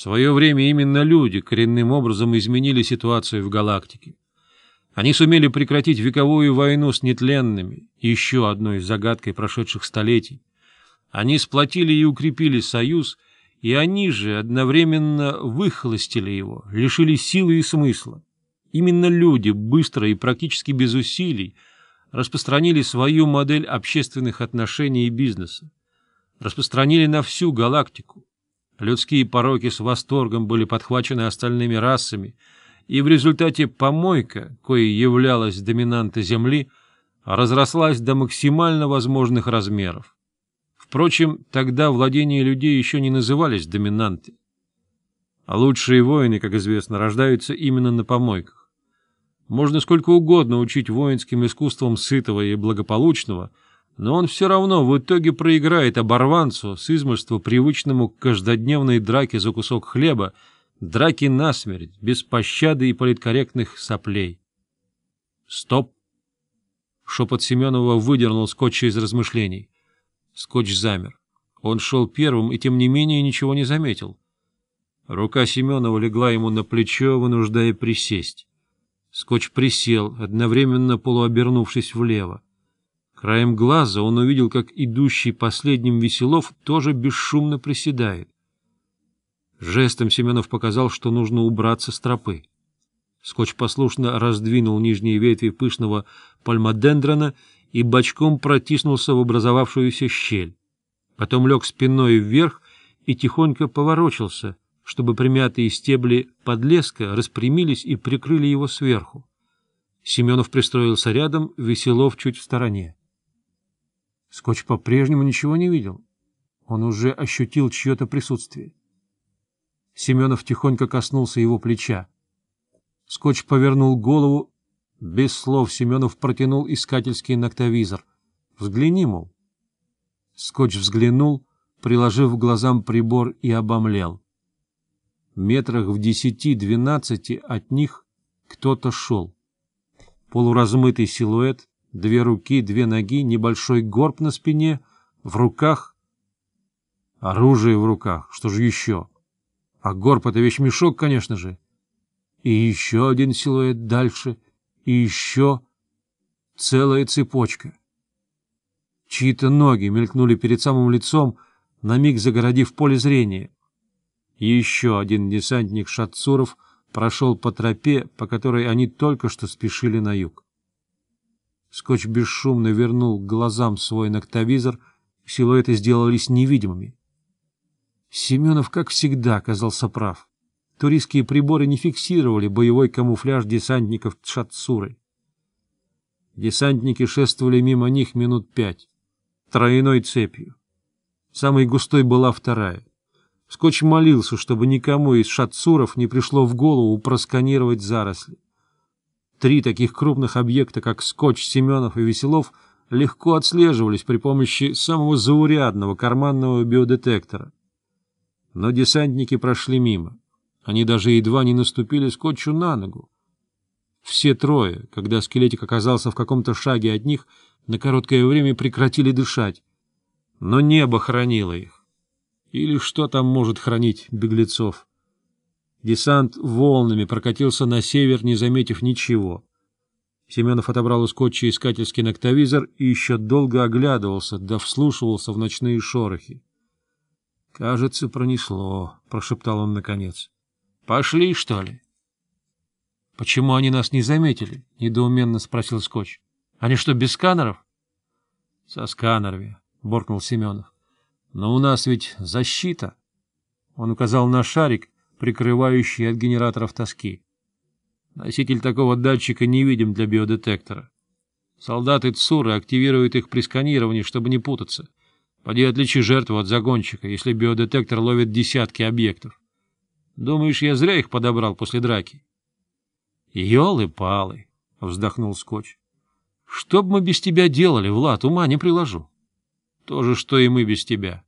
Свое время именно люди коренным образом изменили ситуацию в галактике. Они сумели прекратить вековую войну с нетленными, еще одной загадкой прошедших столетий. Они сплотили и укрепили союз, и они же одновременно выхолостили его, лишили силы и смысла. Именно люди быстро и практически без усилий распространили свою модель общественных отношений и бизнеса. Распространили на всю галактику Людские пороки с восторгом были подхвачены остальными расами, и в результате помойка, коей являлась доминанта Земли, разрослась до максимально возможных размеров. Впрочем, тогда владения людей еще не назывались доминанты. А лучшие воины, как известно, рождаются именно на помойках. Можно сколько угодно учить воинским искусствам сытого и благополучного — но он все равно в итоге проиграет оборванцу с измольства привычному к каждодневной драке за кусок хлеба, драке насмерть, без пощады и политкорректных соплей. «Стоп!» Шепот Семенова выдернул скотча из размышлений. Скотч замер. Он шел первым и, тем не менее, ничего не заметил. Рука Семенова легла ему на плечо, вынуждая присесть. Скотч присел, одновременно полуобернувшись влево. Краем глаза он увидел, как идущий последним Веселов тоже бесшумно приседает. Жестом Семенов показал, что нужно убраться с тропы. Скотч послушно раздвинул нижние ветви пышного пальмодендрона и бочком протиснулся в образовавшуюся щель. Потом лег спиной вверх и тихонько поворочился, чтобы примятые стебли подлеска распрямились и прикрыли его сверху. Семенов пристроился рядом, Веселов чуть в стороне. Скотч по-прежнему ничего не видел. Он уже ощутил чье-то присутствие. Семенов тихонько коснулся его плеча. Скотч повернул голову. Без слов Семенов протянул искательский ноктовизор. «Взгляни, мол». Скотч взглянул, приложив к глазам прибор и обомлел. Метрах в десяти-двенадцати от них кто-то шел. Полуразмытый силуэт, Две руки, две ноги, небольшой горб на спине, в руках... Оружие в руках, что же еще? А горб — это вещмешок, конечно же. И еще один силуэт дальше, и еще целая цепочка. Чьи-то ноги мелькнули перед самым лицом, на миг загородив поле зрения. Еще один десантник Шатцуров прошел по тропе, по которой они только что спешили на юг. Скотч бесшумно вернул к глазам свой ноктовизор, силуэты сделались невидимыми. Семенов, как всегда, оказался прав. Туристские приборы не фиксировали боевой камуфляж десантников Тшатсуры. Десантники шествовали мимо них минут пять, тройной цепью. Самой густой была вторая. Скотч молился, чтобы никому из шатсуров не пришло в голову просканировать заросли. Три таких крупных объекта, как Скотч, Семенов и Веселов, легко отслеживались при помощи самого заурядного карманного биодетектора. Но десантники прошли мимо. Они даже едва не наступили Скотчу на ногу. Все трое, когда скелетик оказался в каком-то шаге от них, на короткое время прекратили дышать. Но небо хранило их. Или что там может хранить беглецов? Десант волнами прокатился на север, не заметив ничего. Семенов отобрал у скотча искательский ноктовизор и еще долго оглядывался, да вслушивался в ночные шорохи. — Кажется, пронесло, — прошептал он наконец. — Пошли, что ли? — Почему они нас не заметили? — недоуменно спросил скотч. — Они что, без сканеров? — Со сканерами, — буркнул Семенов. — Но у нас ведь защита. Он указал на шарик, прикрывающие от генераторов тоски. Носитель такого датчика невидим для биодетектора. Солдаты ЦУРы активируют их при сканировании, чтобы не путаться. Поди отличи жертву от загонщика, если биодетектор ловит десятки объектов. Думаешь, я зря их подобрал после драки? — Ёлы-палы! — вздохнул Скотч. — Что мы без тебя делали, Влад, ума не приложу. — То же, что и мы без тебя.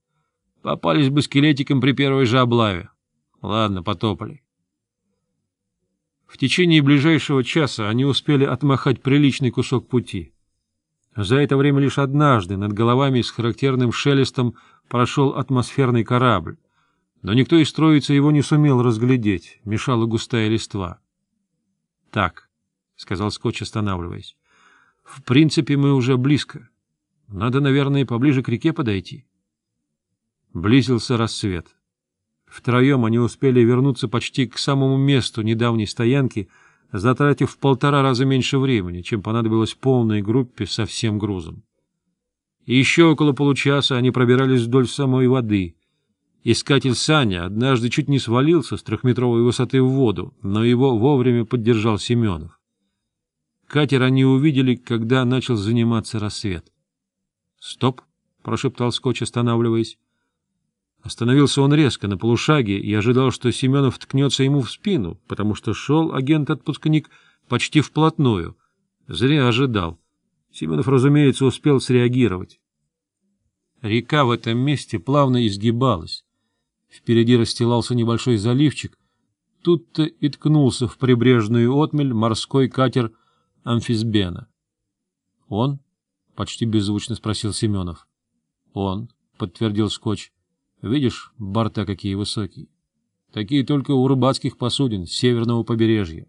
Попались бы скелетиком при первой же облаве. Ладно, потопали. В течение ближайшего часа они успели отмахать приличный кусок пути. За это время лишь однажды над головами с характерным шелестом прошел атмосферный корабль, но никто из троицы его не сумел разглядеть, мешала густая листва. — Так, — сказал Скотч, останавливаясь, — в принципе, мы уже близко. Надо, наверное, поближе к реке подойти. Близился рассвет. — Втроем они успели вернуться почти к самому месту недавней стоянки, затратив в полтора раза меньше времени, чем понадобилось полной группе со всем грузом. Еще около получаса они пробирались вдоль самой воды. Искатель Саня однажды чуть не свалился с трехметровой высоты в воду, но его вовремя поддержал Семенов. Катер они увидели, когда начал заниматься рассвет. — Стоп! — прошептал Скотч, останавливаясь. Остановился он резко, на полушаге, и ожидал, что Семенов ткнется ему в спину, потому что шел агент-отпускник почти вплотную. Зря ожидал. Семенов, разумеется, успел среагировать. Река в этом месте плавно изгибалась. Впереди расстилался небольшой заливчик. Тут-то и ткнулся в прибрежную отмель морской катер Амфисбена. — Он? — почти беззвучно спросил Семенов. — Он, — подтвердил Скотч. Видишь, борта какие высокие. Такие только у рыбацких посудин северного побережья.